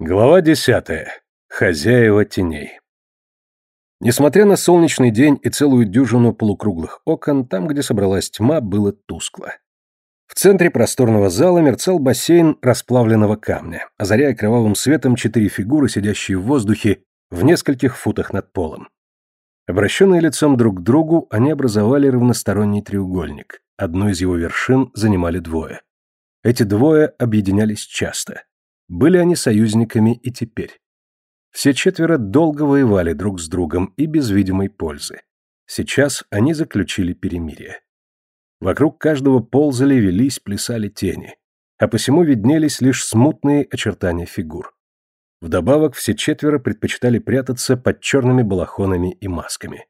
Глава десятая. Хозяева теней. Несмотря на солнечный день и целую дюжину полукруглых окон, там, где собралась тьма, было тускло. В центре просторного зала мерцал бассейн расплавленного камня, озаряя кровавым светом четыре фигуры, сидящие в воздухе в нескольких футах над полом. Обращенные лицом друг к другу, они образовали равносторонний треугольник. Одну из его вершин занимали двое. Эти двое объединялись часто. Были они союзниками и теперь. Все четверо долго воевали друг с другом и без видимой пользы. Сейчас они заключили перемирие. Вокруг каждого ползали, велись, плясали тени, а посему виднелись лишь смутные очертания фигур. Вдобавок все четверо предпочитали прятаться под черными балахонами и масками.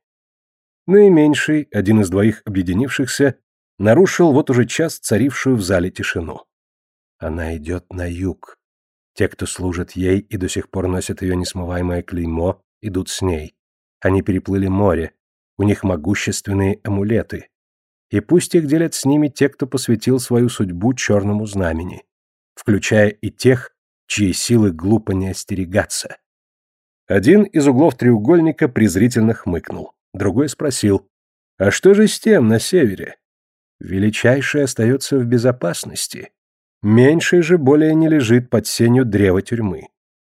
Наименьший, один из двоих объединившихся, нарушил вот уже час царившую в зале тишину. Она идет на юг, те, кто служит ей и до сих пор носят ее несмываемое клеймо, идут с ней. Они переплыли море, у них могущественные амулеты. И пусть их делят с ними те, кто посвятил свою судьбу черному знамени, включая и тех, чьи силы глупо не остерегаться. Один из углов треугольника презрительно хмыкнул, другой спросил, «А что же с тем на севере?» «Величайший остается в безопасности», Меньший же более не лежит под сенью древа тюрьмы.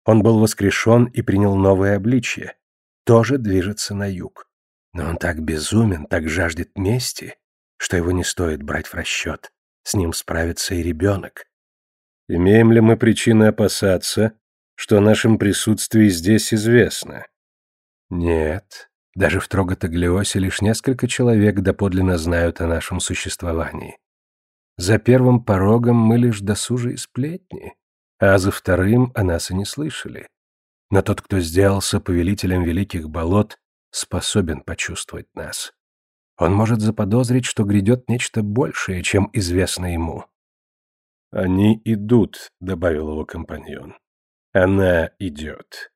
Он был воскрешен и принял новое обличье. Тоже движется на юг. Но он так безумен, так жаждет мести, что его не стоит брать в расчет. С ним справится и ребенок. Имеем ли мы причины опасаться, что о нашем присутствии здесь известно? Нет. Даже в Троготоглиосе лишь несколько человек доподлинно знают о нашем существовании. За первым порогом мы лишь досужие сплетни, а за вторым о нас и не слышали. Но тот, кто сделался повелителем великих болот, способен почувствовать нас. Он может заподозрить, что грядет нечто большее, чем известно ему. «Они идут», — добавил его компаньон. «Она идет.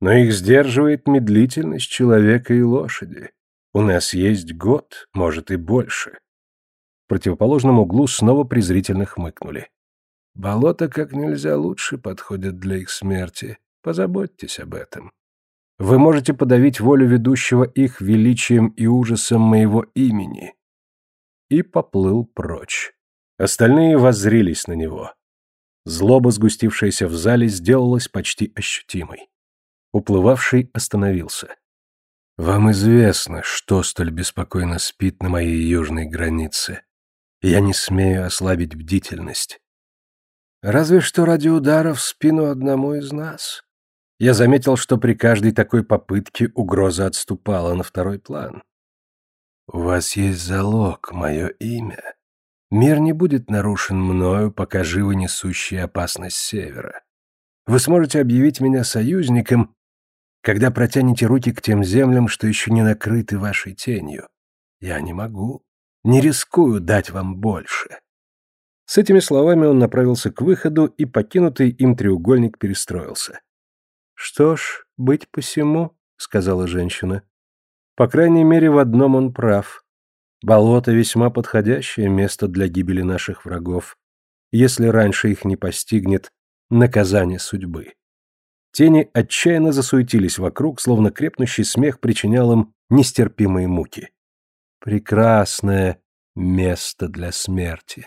Но их сдерживает медлительность человека и лошади. У нас есть год, может и больше. В противоположном углу снова презрительно хмыкнули. Болото как нельзя лучше подходят для их смерти. Позаботьтесь об этом. Вы можете подавить волю ведущего их величием и ужасом моего имени. И поплыл прочь. Остальные воззрились на него. Злоба, сгустившаяся в зале, сделалась почти ощутимой. Уплывавший остановился. «Вам известно, что столь беспокойно спит на моей южной границе. Я не смею ослабить бдительность. Разве что ради удара в спину одному из нас. Я заметил, что при каждой такой попытке угроза отступала на второй план. У вас есть залог, мое имя. Мир не будет нарушен мною, пока живы несущие опасность севера. Вы сможете объявить меня союзником, когда протянете руки к тем землям, что еще не накрыты вашей тенью. Я не могу. Не рискую дать вам больше. С этими словами он направился к выходу, и покинутый им треугольник перестроился. «Что ж, быть посему», — сказала женщина. «По крайней мере, в одном он прав. Болото — весьма подходящее место для гибели наших врагов, если раньше их не постигнет наказание судьбы». Тени отчаянно засуетились вокруг, словно крепнущий смех причинял им нестерпимые муки. Прекрасное место для смерти.